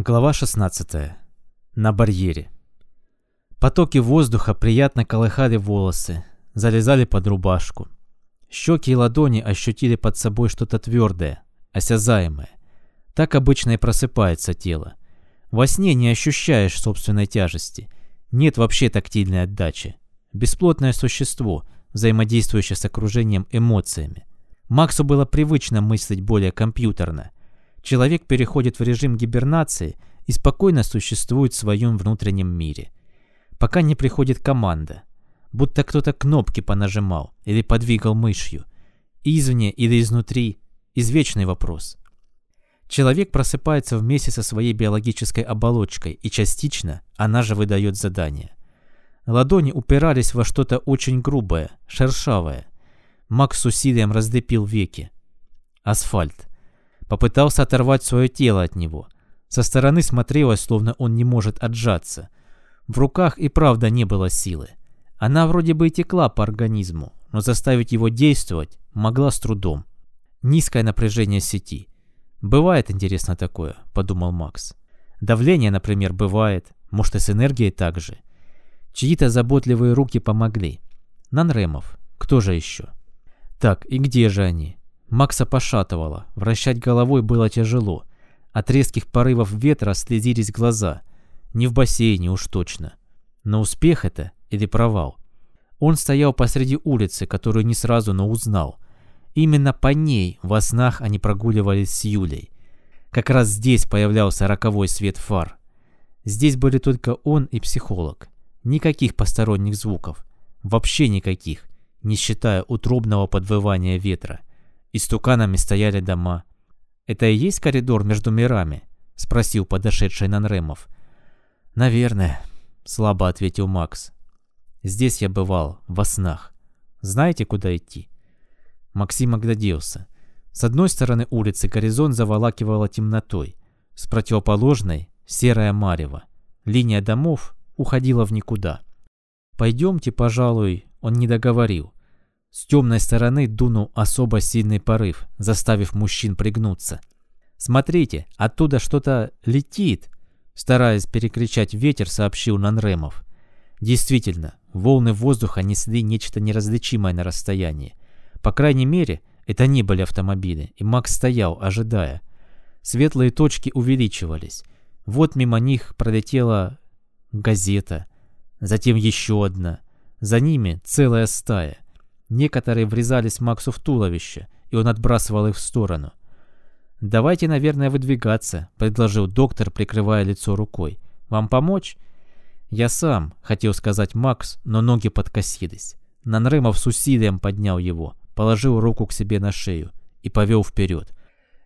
Глава 16. На барьере. Потоки воздуха приятно колыхали волосы, залезали под рубашку. Щеки и ладони ощутили под собой что-то твердое, осязаемое. Так обычно и просыпается тело. Во сне не ощущаешь собственной тяжести. Нет вообще тактильной отдачи. Бесплотное существо, взаимодействующее с окружением эмоциями. Максу было привычно мыслить более компьютерно – Человек переходит в режим гибернации и спокойно существует в своем внутреннем мире. Пока не приходит команда, будто кто-то кнопки понажимал или подвигал мышью. Извне или изнутри – извечный вопрос. Человек просыпается вместе со своей биологической оболочкой, и частично она же выдает задание. Ладони упирались во что-то очень грубое, шершавое. Макс с усилием раздепил веки. Асфальт. Попытался оторвать свое тело от него. Со стороны смотрелось, словно он не может отжаться. В руках и правда не было силы. Она вроде бы и текла по организму, но заставить его действовать могла с трудом. Низкое напряжение сети. «Бывает, интересно, такое», — подумал Макс. «Давление, например, бывает. Может, и с энергией так же». Чьи-то заботливые руки помогли. Нанремов. Кто же еще? Так, и где же они? Макса пошатывало, вращать головой было тяжело. От резких порывов ветра слезились глаза. Не в бассейне уж точно. Но успех это или провал? Он стоял посреди улицы, которую не сразу, но узнал. Именно по ней во снах они прогуливались с Юлей. Как раз здесь появлялся роковой свет фар. Здесь были только он и психолог. Никаких посторонних звуков. Вообще никаких, не считая утробного подвывания ветра. Истуканами стояли дома. «Это и есть коридор между мирами?» — спросил подошедший Нанремов. «Наверное», — слабо ответил Макс. «Здесь я бывал, во снах. Знаете, куда идти?» Максим огляделся. С одной стороны улицы горизонт заволакивала темнотой, с противоположной — серая марево. Линия домов уходила в никуда. «Пойдемте, пожалуй», — он не договорил. С темной стороны дунул особо сильный порыв, заставив мужчин пригнуться. «Смотрите, оттуда что-то летит!» Стараясь перекричать ветер, сообщил Нанремов. Действительно, волны воздуха несли нечто неразличимое на расстоянии. По крайней мере, это не были автомобили, и Макс стоял, ожидая. Светлые точки увеличивались. Вот мимо них пролетела газета, затем еще одна. За ними целая стая. Некоторые врезались Максу в туловище, и он отбрасывал их в сторону. «Давайте, наверное, выдвигаться», — предложил доктор, прикрывая лицо рукой. «Вам помочь?» «Я сам», — хотел сказать Макс, но ноги подкосились. Нанрымов с усилием поднял его, положил руку к себе на шею и повел вперед.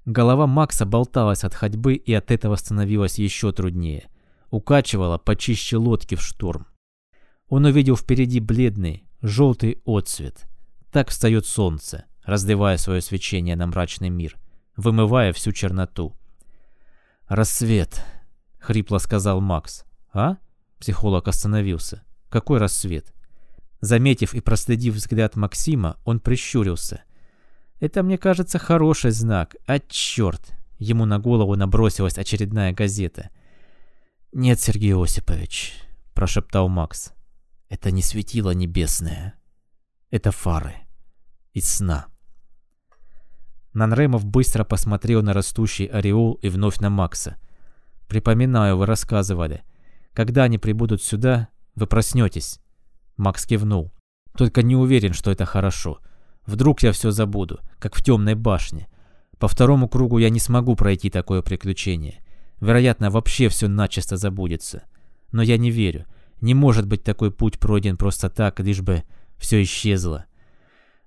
Голова Макса болталась от ходьбы и от этого становилось еще труднее. Укачивала почище лодки в шторм. Он увидел впереди бледный, желтый отцвет — так встает солнце, разливая свое свечение на мрачный мир, вымывая всю черноту. «Рассвет», — хрипло сказал Макс. «А?» — психолог остановился. «Какой рассвет?» Заметив и проследив взгляд Максима, он прищурился. «Это, мне кажется, хороший знак. А черт!» Ему на голову набросилась очередная газета. «Нет, Сергей Осипович», — прошептал Макс. «Это не светило небесное. Это фары из сна. Нанремов быстро посмотрел на растущий ореол и вновь на Макса. «Припоминаю, вы рассказывали. Когда они прибудут сюда, вы проснетесь». Макс кивнул. «Только не уверен, что это хорошо. Вдруг я все забуду, как в темной башне. По второму кругу я не смогу пройти такое приключение. Вероятно, вообще все начисто забудется. Но я не верю. Не может быть такой путь пройден просто так, лишь бы все исчезло.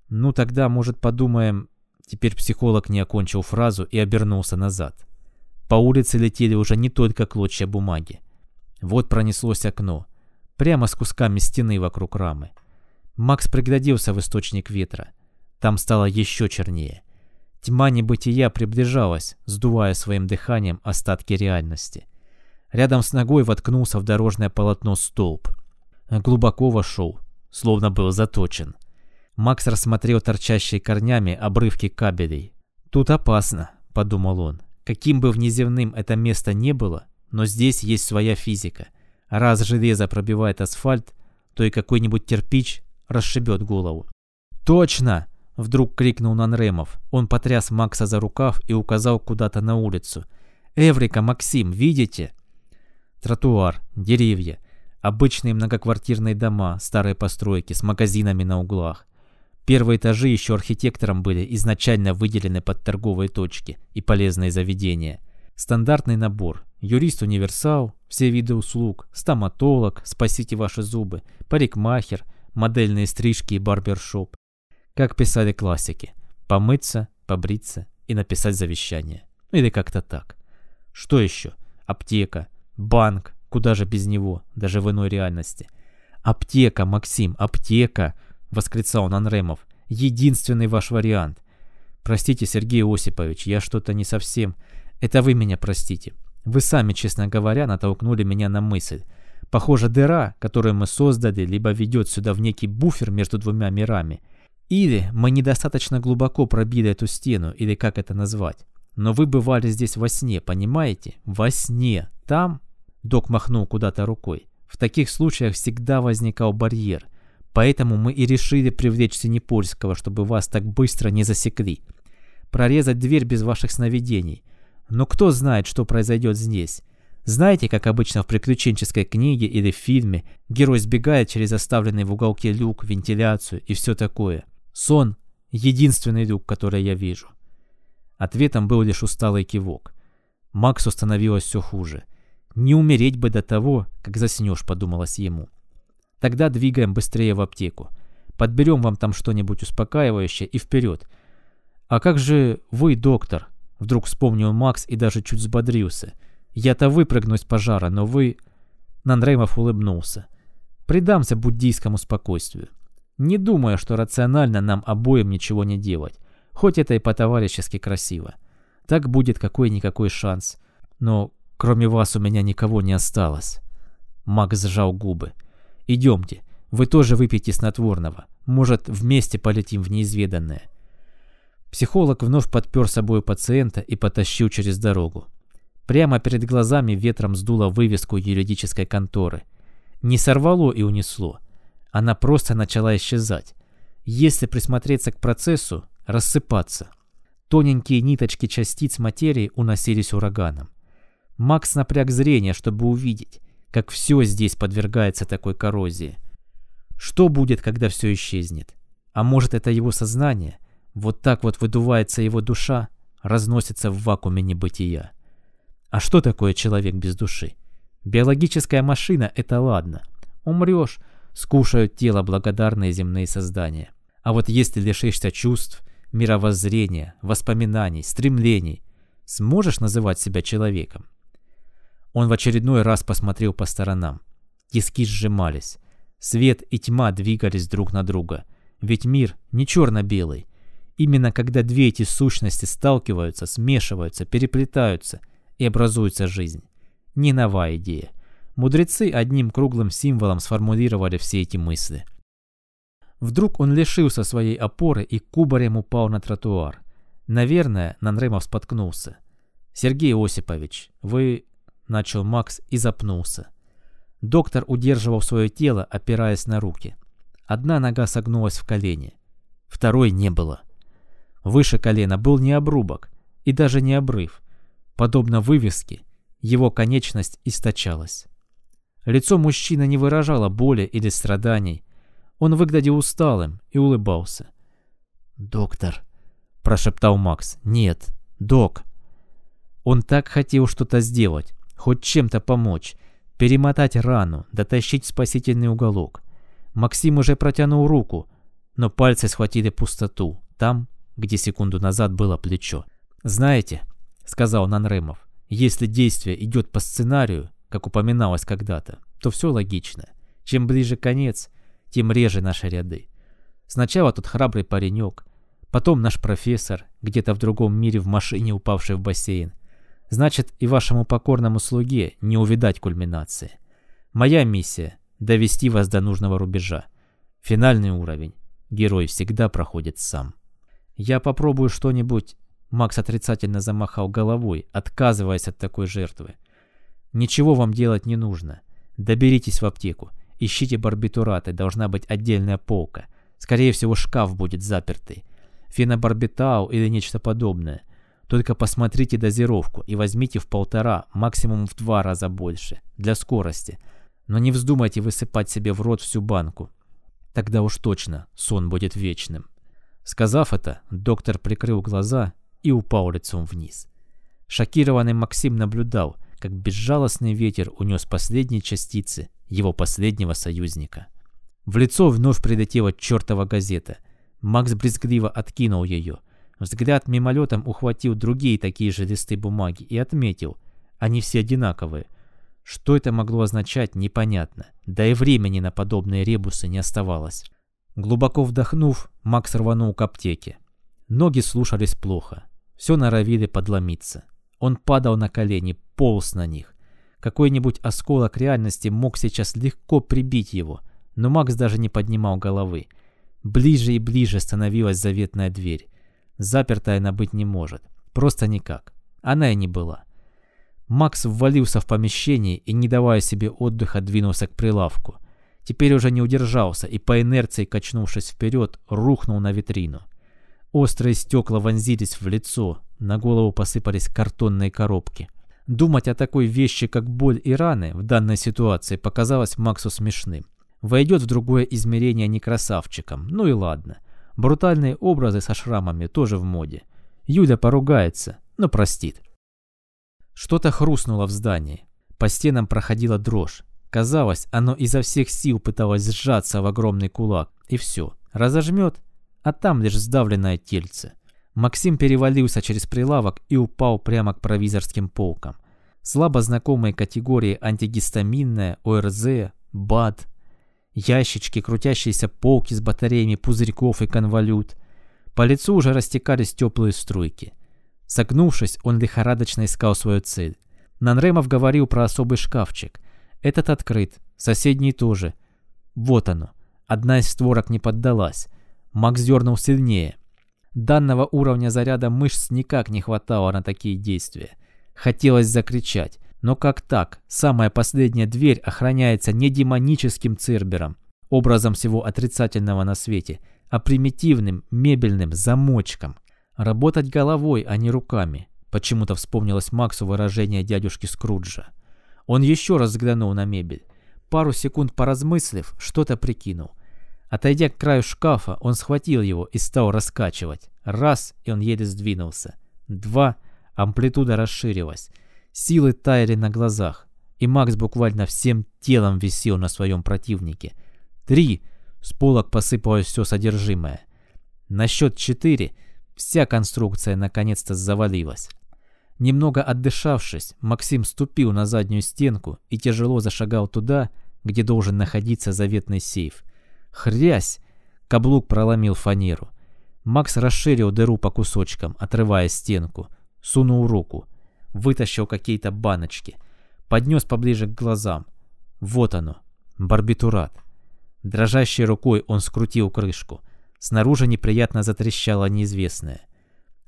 Ну тогда, может, подумаем... Теперь психолог не окончил фразу и обернулся назад. По улице летели уже не только клочья бумаги. Вот пронеслось окно. Прямо с кусками стены вокруг рамы. Макс пригляделся в источник ветра. Там стало еще чернее. Тьма небытия приближалась, сдувая своим дыханием остатки реальности. Рядом с ногой воткнулся в дорожное полотно столб. Глубоко вошел, словно был заточен. Макс рассмотрел торчащие корнями обрывки кабелей. «Тут опасно», — подумал он. «Каким бы внеземным это место не было, но здесь есть своя физика. Раз железо пробивает асфальт, то и какой-нибудь кирпич расшибет голову. «Точно!» — вдруг крикнул Нанремов. Он потряс Макса за рукав и указал куда-то на улицу. «Эврика, Максим, видите?» Тротуар, деревья, обычные многоквартирные дома, старые постройки с магазинами на углах. Первые этажи еще архитектором были изначально выделены под торговые точки и полезные заведения. Стандартный набор. Юрист-универсал, все виды услуг, стоматолог, спасите ваши зубы, парикмахер, модельные стрижки и барбершоп. Как писали классики. Помыться, побриться и написать завещание. Или как-то так. Что еще? Аптека, банк, куда же без него, даже в иной реальности. Аптека, Максим, аптека! Восклицал Нанремов. «Единственный ваш вариант. Простите, Сергей Осипович, я что-то не совсем... Это вы меня простите. Вы сами, честно говоря, натолкнули меня на мысль. Похоже, дыра, которую мы создали, либо ведет сюда в некий буфер между двумя мирами. Или мы недостаточно глубоко пробили эту стену, или как это назвать. Но вы бывали здесь во сне, понимаете? Во сне. Там...» Док махнул куда-то рукой. В таких случаях всегда возникал барьер – Поэтому мы и решили привлечь Синепольского, чтобы вас так быстро не засекли. Прорезать дверь без ваших сновидений. Но кто знает, что произойдет здесь? Знаете, как обычно в приключенческой книге или в фильме, герой сбегает через оставленный в уголке люк, вентиляцию и все такое. Сон — единственный люк, который я вижу. Ответом был лишь усталый кивок. Максу становилось все хуже. Не умереть бы до того, как заснешь, подумалось ему. Тогда двигаем быстрее в аптеку. Подберем вам там что-нибудь успокаивающее и вперед. А как же вы, доктор? Вдруг вспомнил Макс и даже чуть взбодрился. Я-то выпрыгну из пожара, но вы... Нандреймов улыбнулся. Предамся буддийскому спокойствию. Не думаю, что рационально нам обоим ничего не делать. Хоть это и по-товарищески красиво. Так будет какой-никакой шанс. Но кроме вас у меня никого не осталось. Макс сжал губы. Идемте, вы тоже выпейте снотворного. Может, вместе полетим в неизведанное. Психолог вновь подпер собой пациента и потащил через дорогу. Прямо перед глазами ветром сдуло вывеску юридической конторы. Не сорвало и унесло. Она просто начала исчезать. Если присмотреться к процессу, рассыпаться. Тоненькие ниточки частиц материи уносились ураганом. Макс напряг зрение, чтобы увидеть как все здесь подвергается такой коррозии. Что будет, когда все исчезнет? А может, это его сознание? Вот так вот выдувается его душа, разносится в вакууме небытия. А что такое человек без души? Биологическая машина — это ладно. Умрешь, скушают тело благодарные земные создания. А вот если лишишься чувств, мировоззрения, воспоминаний, стремлений, сможешь называть себя человеком? Он в очередной раз посмотрел по сторонам. Тиски сжимались. Свет и тьма двигались друг на друга. Ведь мир не черно-белый. Именно когда две эти сущности сталкиваются, смешиваются, переплетаются и образуется жизнь. Не новая идея. Мудрецы одним круглым символом сформулировали все эти мысли. Вдруг он лишился своей опоры и кубарем упал на тротуар. Наверное, Нанремов споткнулся. «Сергей Осипович, вы начал Макс и запнулся. Доктор удерживал свое тело, опираясь на руки. Одна нога согнулась в колени, второй не было. Выше колена был не обрубок и даже не обрыв. Подобно вывеске, его конечность источалась. Лицо мужчины не выражало боли или страданий. Он выглядел усталым и улыбался. «Доктор», — прошептал Макс. «Нет, док». Он так хотел что-то сделать, хоть чем-то помочь, перемотать рану, дотащить спасительный уголок. Максим уже протянул руку, но пальцы схватили пустоту, там, где секунду назад было плечо. «Знаете», — сказал Нанремов, — «если действие идет по сценарию, как упоминалось когда-то, то все логично. Чем ближе конец, тем реже наши ряды. Сначала тот храбрый паренек, потом наш профессор, где-то в другом мире в машине упавший в бассейн, Значит, и вашему покорному слуге не увидать кульминации. Моя миссия — довести вас до нужного рубежа. Финальный уровень. Герой всегда проходит сам. Я попробую что-нибудь... Макс отрицательно замахал головой, отказываясь от такой жертвы. Ничего вам делать не нужно. Доберитесь в аптеку. Ищите барбитураты, должна быть отдельная полка. Скорее всего, шкаф будет запертый. Фенобарбитал или нечто подобное. Только посмотрите дозировку и возьмите в полтора, максимум в два раза больше. Для скорости. Но не вздумайте высыпать себе в рот всю банку. Тогда уж точно сон будет вечным. Сказав это, доктор прикрыл глаза и упал лицом вниз. Шокированный Максим наблюдал, как безжалостный ветер унес последние частицы его последнего союзника. В лицо вновь прилетела чертова газета. Макс брезгливо откинул ее. Взгляд мимолетом ухватил другие такие же листы бумаги и отметил. Они все одинаковые. Что это могло означать, непонятно. Да и времени на подобные ребусы не оставалось. Глубоко вдохнув, Макс рванул к аптеке. Ноги слушались плохо. Все норовили подломиться. Он падал на колени, полз на них. Какой-нибудь осколок реальности мог сейчас легко прибить его, но Макс даже не поднимал головы. Ближе и ближе становилась заветная дверь. Запертая она быть не может. Просто никак. Она и не была. Макс ввалился в помещение и, не давая себе отдыха, двинулся к прилавку. Теперь уже не удержался и по инерции, качнувшись вперед, рухнул на витрину. Острые стекла вонзились в лицо, на голову посыпались картонные коробки. Думать о такой вещи, как боль и раны, в данной ситуации показалось Максу смешным. Войдет в другое измерение не красавчиком, ну и ладно. Брутальные образы со шрамами тоже в моде. Юля поругается, но простит. Что-то хрустнуло в здании. По стенам проходила дрожь. Казалось, оно изо всех сил пыталось сжаться в огромный кулак. И все. Разожмет, а там лишь сдавленное тельце. Максим перевалился через прилавок и упал прямо к провизорским полкам. Слабо знакомые категории антигистаминная, ОРЗ, БАД, ящички, крутящиеся полки с батареями пузырьков и конвалют. По лицу уже растекались теплые струйки. Согнувшись, он лихорадочно искал свою цель. Нанремов говорил про особый шкафчик. Этот открыт, соседний тоже. Вот оно. Одна из створок не поддалась. Макс дернул сильнее. Данного уровня заряда мышц никак не хватало на такие действия. Хотелось закричать. Но как так? Самая последняя дверь охраняется не демоническим цербером, образом всего отрицательного на свете, а примитивным мебельным замочком. Работать головой, а не руками. Почему-то вспомнилось Максу выражение дядюшки Скруджа. Он еще раз взглянул на мебель. Пару секунд поразмыслив, что-то прикинул. Отойдя к краю шкафа, он схватил его и стал раскачивать. Раз, и он еле сдвинулся. Два, амплитуда расширилась. Силы таяли на глазах, и Макс буквально всем телом висел на своем противнике. Три, с полок посыпалось все содержимое. На счет четыре вся конструкция наконец-то завалилась. Немного отдышавшись, Максим ступил на заднюю стенку и тяжело зашагал туда, где должен находиться заветный сейф. Хрясь! Каблук проломил фанеру. Макс расширил дыру по кусочкам, отрывая стенку. Сунул руку. Вытащил какие-то баночки. Поднес поближе к глазам. Вот оно. Барбитурат. Дрожащей рукой он скрутил крышку. Снаружи неприятно затрещало неизвестное.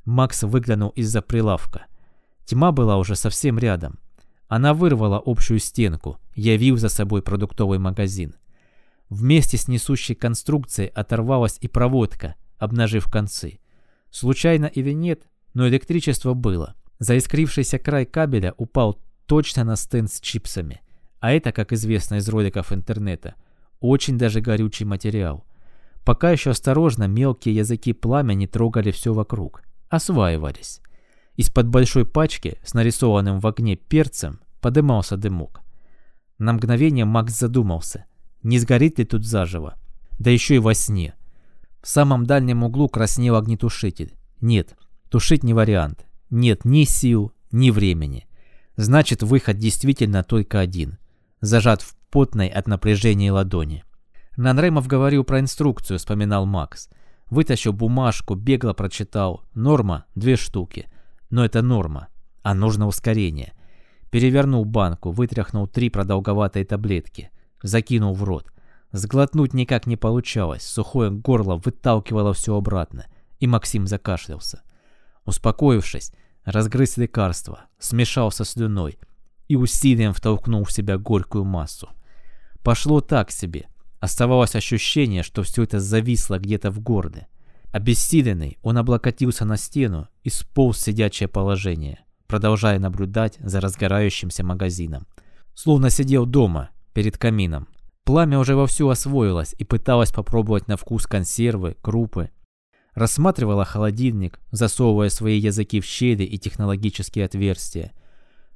Макс выглянул из-за прилавка. Тьма была уже совсем рядом. Она вырвала общую стенку, явив за собой продуктовый магазин. Вместе с несущей конструкцией оторвалась и проводка, обнажив концы. Случайно или нет, но электричество было. Заискрившийся край кабеля упал точно на стенд с чипсами. А это, как известно из роликов интернета, очень даже горючий материал. Пока еще осторожно мелкие языки пламени трогали все вокруг. Осваивались. Из-под большой пачки с нарисованным в огне перцем подымался дымок. На мгновение Макс задумался, не сгорит ли тут заживо. Да еще и во сне. В самом дальнем углу краснел огнетушитель. Нет, тушить не вариант. Нет ни сил, ни времени. Значит, выход действительно только один. Зажат в потной от напряжения ладони. Нанремов говорил про инструкцию, вспоминал Макс. Вытащил бумажку, бегло прочитал. Норма – две штуки. Но это норма, а нужно ускорение. Перевернул банку, вытряхнул три продолговатые таблетки. Закинул в рот. Сглотнуть никак не получалось, сухое горло выталкивало все обратно, и Максим закашлялся. Успокоившись, разгрыз лекарство, смешал со слюной и усилием втолкнул в себя горькую массу. Пошло так себе. Оставалось ощущение, что все это зависло где-то в горле. Обессиленный, он облокотился на стену и сполз в сидячее положение, продолжая наблюдать за разгорающимся магазином. Словно сидел дома, перед камином. Пламя уже вовсю освоилось и пыталось попробовать на вкус консервы, крупы. Рассматривала холодильник, засовывая свои языки в щели и технологические отверстия.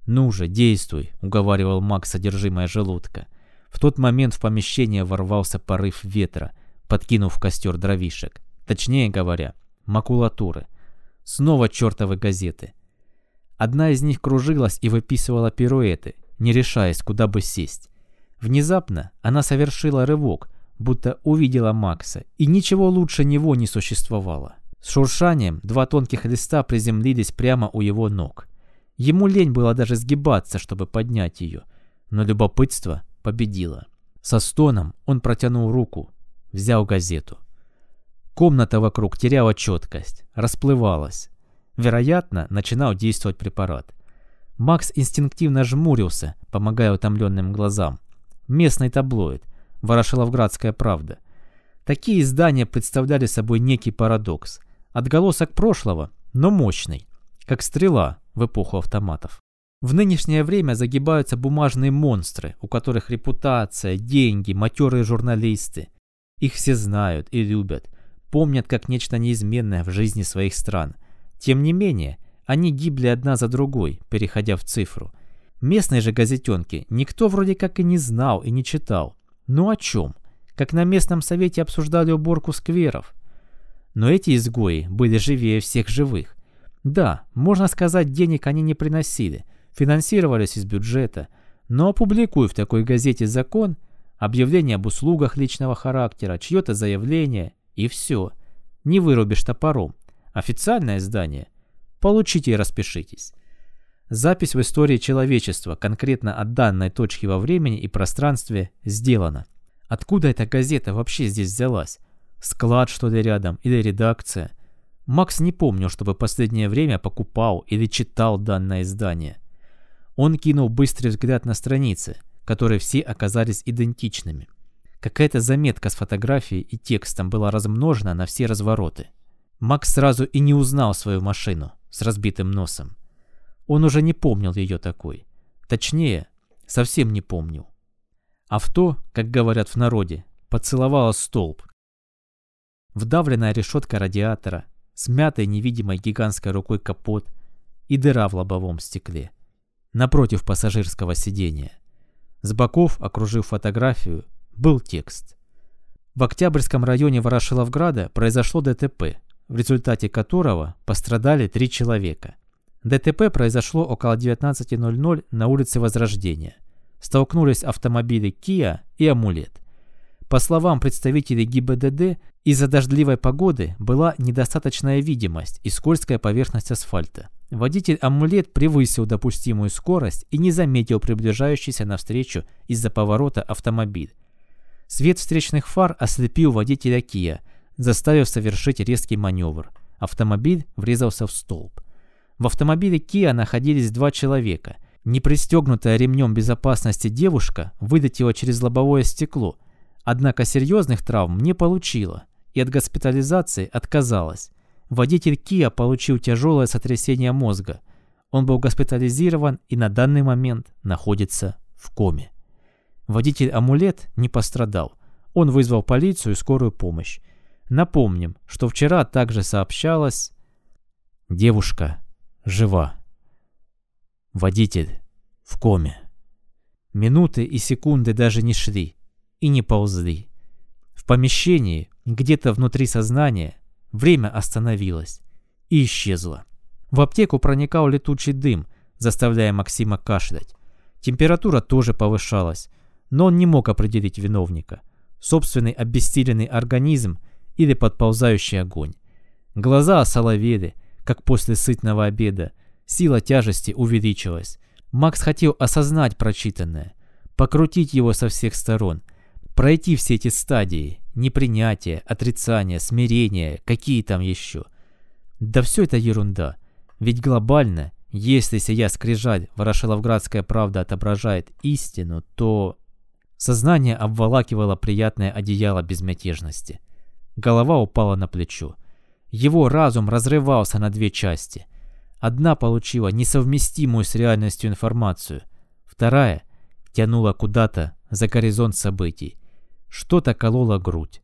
«Ну же, действуй», — уговаривал Макс содержимое желудка. В тот момент в помещение ворвался порыв ветра, подкинув в костер дровишек. Точнее говоря, макулатуры. Снова чертовы газеты. Одна из них кружилась и выписывала пируэты, не решаясь, куда бы сесть. Внезапно она совершила рывок, будто увидела Макса, и ничего лучше него не существовало. С шуршанием два тонких листа приземлились прямо у его ног. Ему лень было даже сгибаться, чтобы поднять ее, но любопытство победило. Со стоном он протянул руку, взял газету. Комната вокруг теряла четкость, расплывалась. Вероятно, начинал действовать препарат. Макс инстинктивно жмурился, помогая утомленным глазам. Местный таблоид, Ворошиловградская правда. Такие издания представляли собой некий парадокс. Отголосок прошлого, но мощный, как стрела в эпоху автоматов. В нынешнее время загибаются бумажные монстры, у которых репутация, деньги, матерые журналисты. Их все знают и любят, помнят как нечто неизменное в жизни своих стран. Тем не менее, они гибли одна за другой, переходя в цифру. Местные же газетенки никто вроде как и не знал и не читал. Ну о чем? Как на местном совете обсуждали уборку скверов. Но эти изгои были живее всех живых. Да, можно сказать, денег они не приносили, финансировались из бюджета, но опубликуй в такой газете закон, объявление об услугах личного характера, чье-то заявление, и все. Не вырубишь топором. Официальное издание. Получите и распишитесь. Запись в истории человечества, конкретно от данной точки во времени и пространстве, сделана. Откуда эта газета вообще здесь взялась? Склад, что ли, рядом? Или редакция? Макс не помнил, чтобы последнее время покупал или читал данное издание. Он кинул быстрый взгляд на страницы, которые все оказались идентичными. Какая-то заметка с фотографией и текстом была размножена на все развороты. Макс сразу и не узнал свою машину с разбитым носом. Он уже не помнил ее такой. Точнее, совсем не помнил. Авто, как говорят в народе, поцеловало столб. Вдавленная решетка радиатора, смятой невидимой гигантской рукой капот и дыра в лобовом стекле. Напротив пассажирского сидения. С боков, окружив фотографию, был текст. В Октябрьском районе Ворошиловграда произошло ДТП, в результате которого пострадали три человека. ДТП произошло около 19.00 на улице Возрождения. Столкнулись автомобили Kia и Амулет. По словам представителей ГИБДД, из-за дождливой погоды была недостаточная видимость и скользкая поверхность асфальта. Водитель Амулет превысил допустимую скорость и не заметил приближающийся навстречу из-за поворота автомобиль. Свет встречных фар ослепил водителя Kia, заставив совершить резкий маневр. Автомобиль врезался в столб. В автомобиле Kia находились два человека. Непристегнутая ремнем безопасности девушка вылетела через лобовое стекло, однако серьезных травм не получила и от госпитализации отказалась. Водитель Kia получил тяжелое сотрясение мозга. Он был госпитализирован и на данный момент находится в коме. Водитель Амулет не пострадал. Он вызвал полицию и скорую помощь. Напомним, что вчера также сообщалось... Девушка жива. Водитель в коме. Минуты и секунды даже не шли и не ползли. В помещении, где-то внутри сознания, время остановилось и исчезло. В аптеку проникал летучий дым, заставляя Максима кашлять. Температура тоже повышалась, но он не мог определить виновника. Собственный обессиленный организм или подползающий огонь. Глаза осоловели, как после сытного обеда. Сила тяжести увеличилась. Макс хотел осознать прочитанное, покрутить его со всех сторон, пройти все эти стадии, непринятие, отрицание, смирение, какие там еще. Да все это ерунда, ведь глобально Если сия скрижаль Ворошиловградская правда отображает истину, то... Сознание обволакивало приятное одеяло безмятежности. Голова упала на плечо. Его разум разрывался на две части. Одна получила несовместимую с реальностью информацию, вторая тянула куда-то за горизонт событий. Что-то кололо грудь.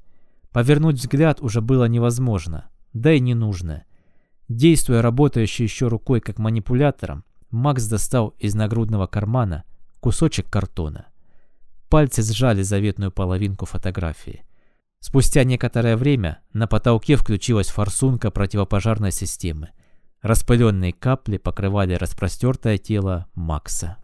Повернуть взгляд уже было невозможно, да и не нужно. Действуя работающей еще рукой как манипулятором, Макс достал из нагрудного кармана кусочек картона. Пальцы сжали заветную половинку фотографии. Спустя некоторое время на потолке включилась форсунка противопожарной системы. Распыленные капли покрывали распростертое тело Макса.